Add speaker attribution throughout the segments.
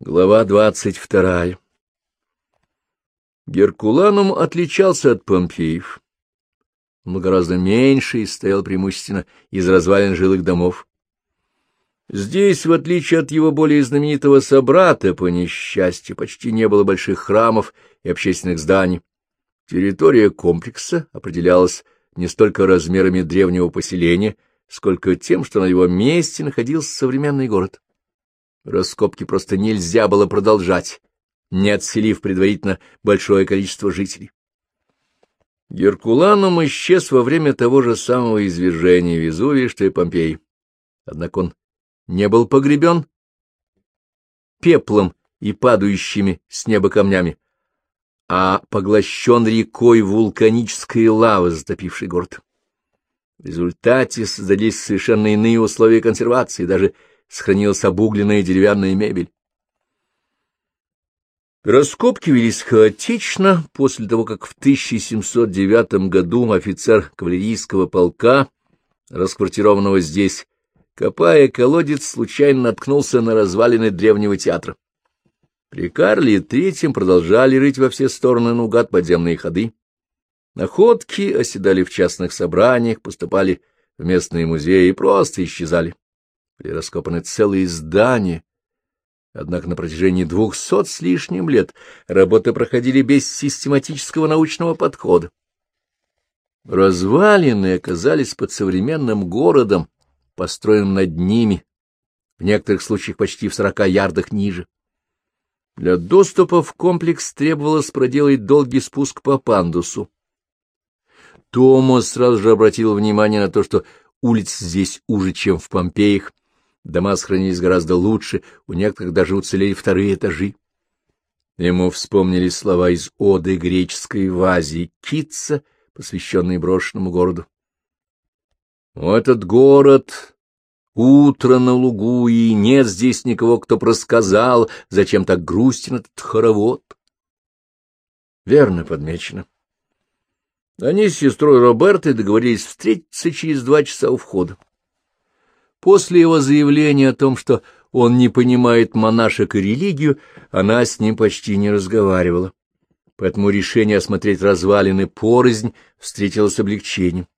Speaker 1: Глава двадцать вторая Геркуланум отличался от Помпеев. Он гораздо меньше и стоял преимущественно из развалин жилых домов. Здесь, в отличие от его более знаменитого собрата, по несчастью, почти не было больших храмов и общественных зданий. Территория комплекса определялась не столько размерами древнего поселения, сколько тем, что на его месте находился современный город. Раскопки просто нельзя было продолжать, не отселив предварительно большое количество жителей. Геркуланум исчез во время того же самого извержения Везувия, что и Помпей. Однако он не был погребен пеплом и падающими с неба камнями, а поглощен рекой вулканической лавы, затопившей город. В результате создались совершенно иные условия консервации, даже сохранилась обугленная деревянная мебель. Раскопки велись хаотично после того, как в 1709 году офицер кавалерийского полка, расквартированного здесь, копая колодец, случайно наткнулся на развалины древнего театра. При Карле III продолжали рыть во все стороны наугад подземные ходы. Находки оседали в частных собраниях, поступали в местные музеи и просто исчезали. Были раскопаны целые здания. Однако на протяжении двухсот с лишним лет работы проходили без систематического научного подхода. Развалины оказались под современным городом, построенным над ними, в некоторых случаях почти в сорока ярдах ниже. Для доступа в комплекс требовалось проделать долгий спуск по пандусу. Томас сразу же обратил внимание на то, что улицы здесь уже, чем в Помпеях, дома сохранились гораздо лучше, у некоторых даже уцелели вторые этажи. Ему вспомнили слова из оды греческой в Азии Китца, посвященной брошенному городу. «Этот город Утро на лугу, и нет здесь никого, кто просказал, зачем так грустен этот хоровод. Верно подмечено. Они с сестрой Робертой договорились встретиться через два часа у входа. После его заявления о том, что он не понимает монашек и религию, она с ним почти не разговаривала. Поэтому решение осмотреть развалины порознь встретилось облегчением.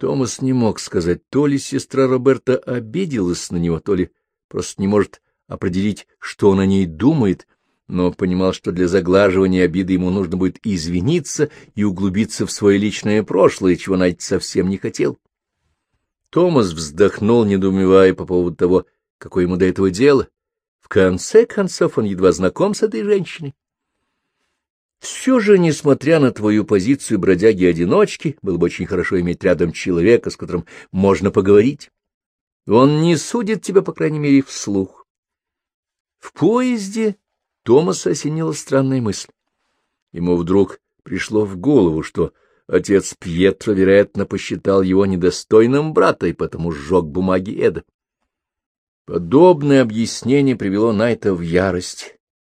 Speaker 1: Томас не мог сказать, то ли сестра Роберта обиделась на него, то ли просто не может определить, что он о ней думает, но понимал, что для заглаживания обиды ему нужно будет извиниться и углубиться в свое личное прошлое, чего Надь совсем не хотел. Томас вздохнул, недоумевая по поводу того, какое ему до этого дело. В конце концов, он едва знаком с этой женщиной. Все же, несмотря на твою позицию бродяги-одиночки, было бы очень хорошо иметь рядом человека, с которым можно поговорить. Он не судит тебя, по крайней мере, вслух. В поезде Томаса осенила странная мысль. Ему вдруг пришло в голову, что отец Пьетро, вероятно, посчитал его недостойным брата и потому сжег бумаги Эда. Подобное объяснение привело Найта в ярость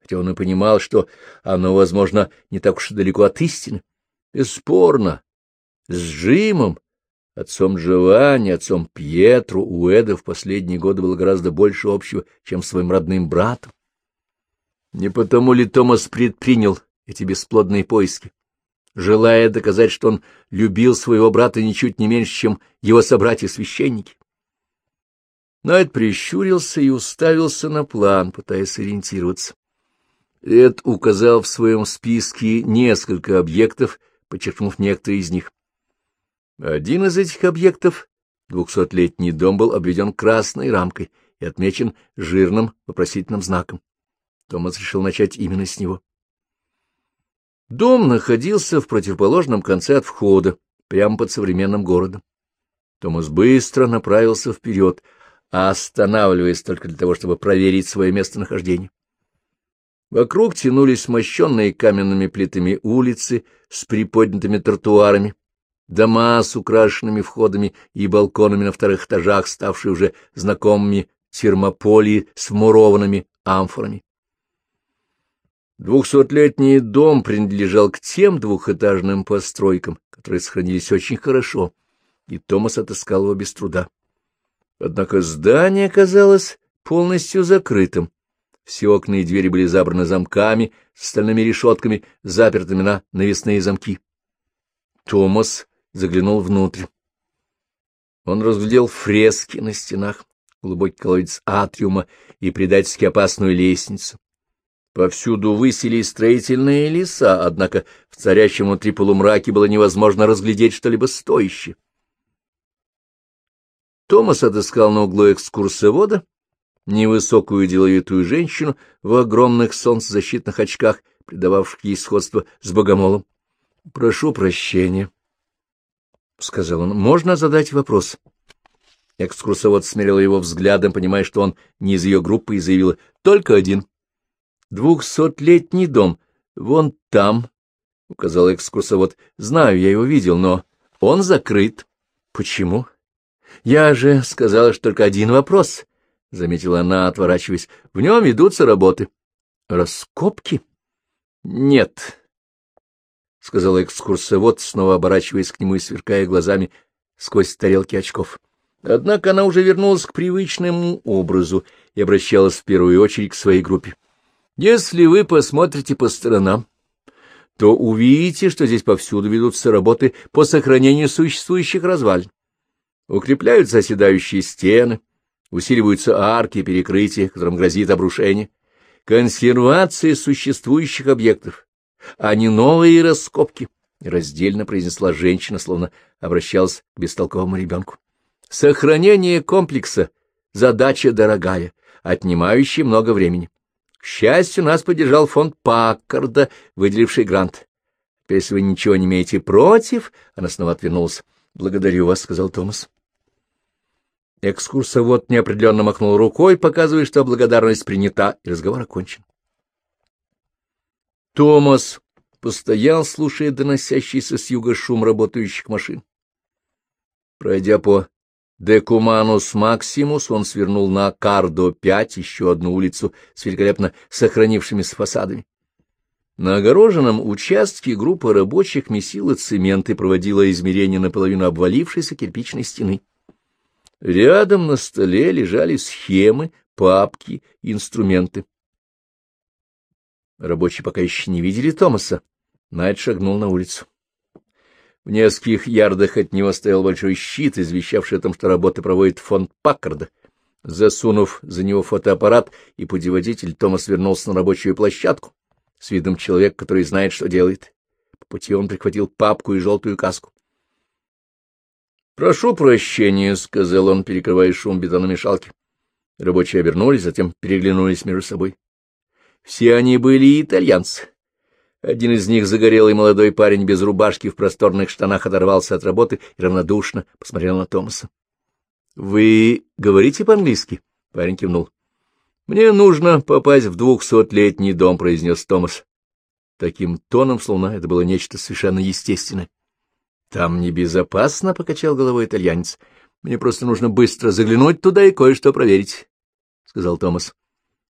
Speaker 1: хотя он и понимал, что оно, возможно, не так уж и далеко от истины. Бесспорно, с Джимом, отцом Джованни, отцом Пьетру, у Эда в последние годы было гораздо больше общего, чем своим родным братом. Не потому ли Томас предпринял эти бесплодные поиски, желая доказать, что он любил своего брата ничуть не меньше, чем его собратья-священники? Найт прищурился и уставился на план, пытаясь ориентироваться. Эд указал в своем списке несколько объектов, подчеркнув некоторые из них. Один из этих объектов, двухсотлетний дом, был обведен красной рамкой и отмечен жирным вопросительным знаком. Томас решил начать именно с него. Дом находился в противоположном конце от входа, прямо под современным городом. Томас быстро направился вперед, останавливаясь только для того, чтобы проверить свое местонахождение. Вокруг тянулись мощенные каменными плитами улицы с приподнятыми тротуарами, дома с украшенными входами и балконами на вторых этажах, ставшие уже знакомыми термополии с вмурованными амфорами. Двухсотлетний дом принадлежал к тем двухэтажным постройкам, которые сохранились очень хорошо, и Томас отыскал его без труда. Однако здание оказалось полностью закрытым, Все окна и двери были забраны замками с стальными решетками, запертыми на навесные замки. Томас заглянул внутрь. Он разглядел фрески на стенах, глубокий колодец атриума и предательски опасную лестницу. Повсюду высели строительные леса, однако в царящем внутри полумраке было невозможно разглядеть что-либо стоящее. Томас отыскал на углу экскурсовода, невысокую деловитую женщину в огромных солнцезащитных очках, придававших ей сходство с богомолом. — Прошу прощения, — сказал он. — Можно задать вопрос? Экскурсовод смерил его взглядом, понимая, что он не из ее группы, и заявила. — Только один. — Двухсотлетний дом. Вон там, — указал экскурсовод. — Знаю, я его видел, но он закрыт. — Почему? —— Я же сказала, что только один вопрос, — заметила она, отворачиваясь. — В нем ведутся работы. — Раскопки? — Нет, — сказала экскурсовод, снова оборачиваясь к нему и сверкая глазами сквозь тарелки очков. Однако она уже вернулась к привычному образу и обращалась в первую очередь к своей группе. Если вы посмотрите по сторонам, то увидите, что здесь повсюду ведутся работы по сохранению существующих развалин. Укрепляются оседающие стены, усиливаются арки и перекрытия, которым грозит обрушение. Консервация существующих объектов, а не новые раскопки, — раздельно произнесла женщина, словно обращалась к бестолковому ребенку. Сохранение комплекса — задача дорогая, отнимающая много времени. Счастью, нас поддержал фонд Паккарда, выделивший грант. Если вы ничего не имеете против, она снова отвернулась. — Благодарю вас, — сказал Томас. Экскурсовод неопределенно махнул рукой, показывая, что благодарность принята, и разговор окончен. Томас постоял, слушая доносящийся с юга шум работающих машин. Пройдя по Декуманус Максимус, он свернул на Кардо-5, еще одну улицу с великолепно сохранившимися фасадами. На огороженном участке группа рабочих месила цемент и проводила измерения наполовину обвалившейся кирпичной стены. Рядом на столе лежали схемы, папки, инструменты. Рабочие пока еще не видели Томаса. Найт шагнул на улицу. В нескольких ярдах от него стоял большой щит, извещавший о том, что работы проводит фонд Паккарда. Засунув за него фотоаппарат и путеводитель, Томас вернулся на рабочую площадку с видом человека, который знает, что делает. По пути он прихватил папку и желтую каску. «Прошу прощения», — сказал он, перекрывая шум бетономешалки. Рабочие обернулись, затем переглянулись между собой. Все они были итальянцы. Один из них, загорелый молодой парень без рубашки в просторных штанах, оторвался от работы и равнодушно посмотрел на Томаса. — Вы говорите по-английски? — парень кивнул. — Мне нужно попасть в двухсотлетний дом, — произнес Томас. Таким тоном, словно это было нечто совершенно естественное. — Там небезопасно, — покачал головой итальянец. — Мне просто нужно быстро заглянуть туда и кое-что проверить, — сказал Томас.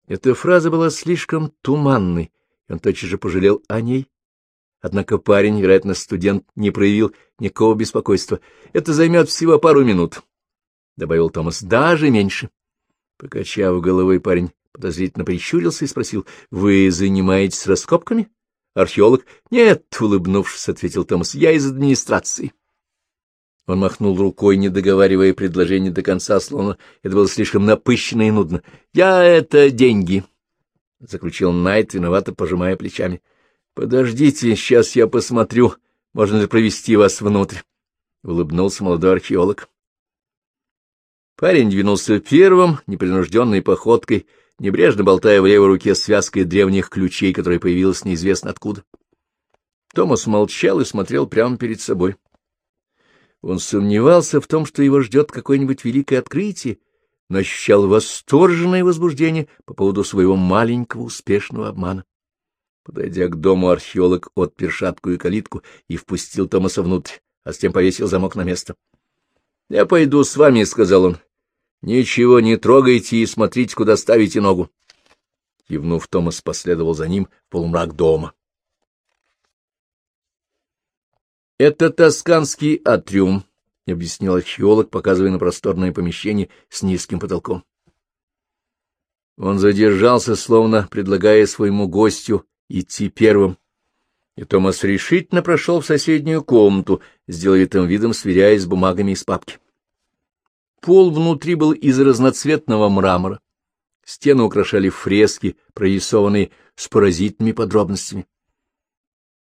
Speaker 1: Эта фраза была слишком туманной, и он тотчас же пожалел о ней. Однако парень, вероятно, студент, не проявил никакого беспокойства. Это займет всего пару минут, — добавил Томас, — даже меньше. Покачав головой, парень подозрительно прищурился и спросил, — Вы занимаетесь раскопками? — Археолог? — Нет, — улыбнувшись, ответил Томас, — я из администрации. Он махнул рукой, не договаривая предложение до конца, словно это было слишком напыщенно и нудно. — Я — это деньги, — заключил Найт, виновато пожимая плечами. — Подождите, сейчас я посмотрю, можно ли провести вас внутрь, — улыбнулся молодой археолог. Парень двинулся первым, непринужденной походкой, небрежно болтая в левой руке связкой древних ключей, которая появилась неизвестно откуда. Томас молчал и смотрел прямо перед собой. Он сомневался в том, что его ждет какое-нибудь великое открытие, но ощущал восторженное возбуждение по поводу своего маленького успешного обмана. Подойдя к дому, археолог отпер шаткую и калитку и впустил Томаса внутрь, а затем повесил замок на место. — Я пойду с вами, — сказал он. Ничего не трогайте и смотрите, куда ставите ногу. Кивнув, Томас последовал за ним в полумрак дома. — Это тосканский атриум, — объяснил археолог, показывая на просторное помещение с низким потолком. Он задержался, словно предлагая своему гостю идти первым, и Томас решительно прошел в соседнюю комнату, сделавитым видом сверяясь с бумагами из папки. Пол внутри был из разноцветного мрамора. Стены украшали фрески, прорисованные с поразительными подробностями.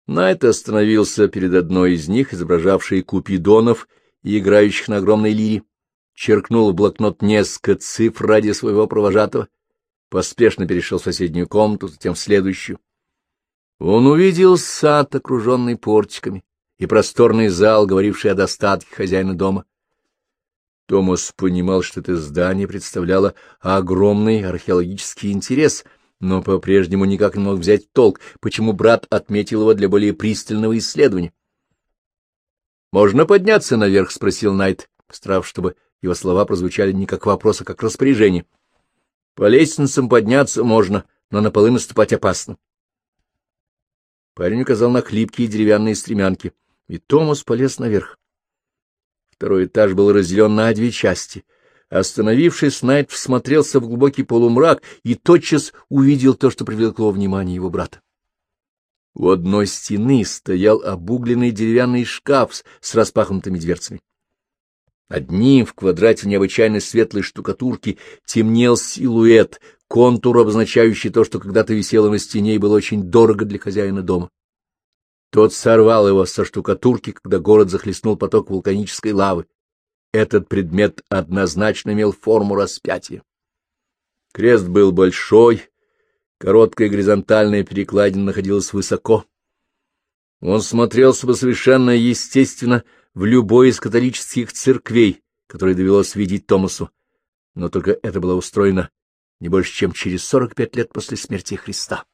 Speaker 1: Найт остановился перед одной из них, изображавшей купидонов и играющих на огромной лире, черкнул в блокнот несколько цифр ради своего провожатого, поспешно перешел в соседнюю комнату, затем в следующую. Он увидел сад, окруженный портиками, и просторный зал, говоривший о достатке хозяина дома. Томас понимал, что это здание представляло огромный археологический интерес — но по-прежнему никак не мог взять толк, почему брат отметил его для более пристального исследования. — Можно подняться наверх? — спросил Найт, страв, чтобы его слова прозвучали не как вопрос, а как распоряжение. — По лестницам подняться можно, но на полы наступать опасно. Парень указал на хлипкие деревянные стремянки, и Томас полез наверх. Второй этаж был разделен на две части — Остановившись, Найт всмотрелся в глубокий полумрак и тотчас увидел то, что привлекло внимание его брата. У одной стены стоял обугленный деревянный шкаф с распахнутыми дверцами. Над ним в квадрате необычайно светлой штукатурки темнел силуэт, контур, обозначающий то, что когда-то висело на стене и было очень дорого для хозяина дома. Тот сорвал его со штукатурки, когда город захлестнул поток вулканической лавы. Этот предмет однозначно имел форму распятия. Крест был большой, короткая горизонтальная перекладина находилась высоко. Он смотрелся бы совершенно естественно в любой из католических церквей, которые довелось видеть Томасу, но только это было устроено не больше, чем через сорок пять лет после смерти Христа.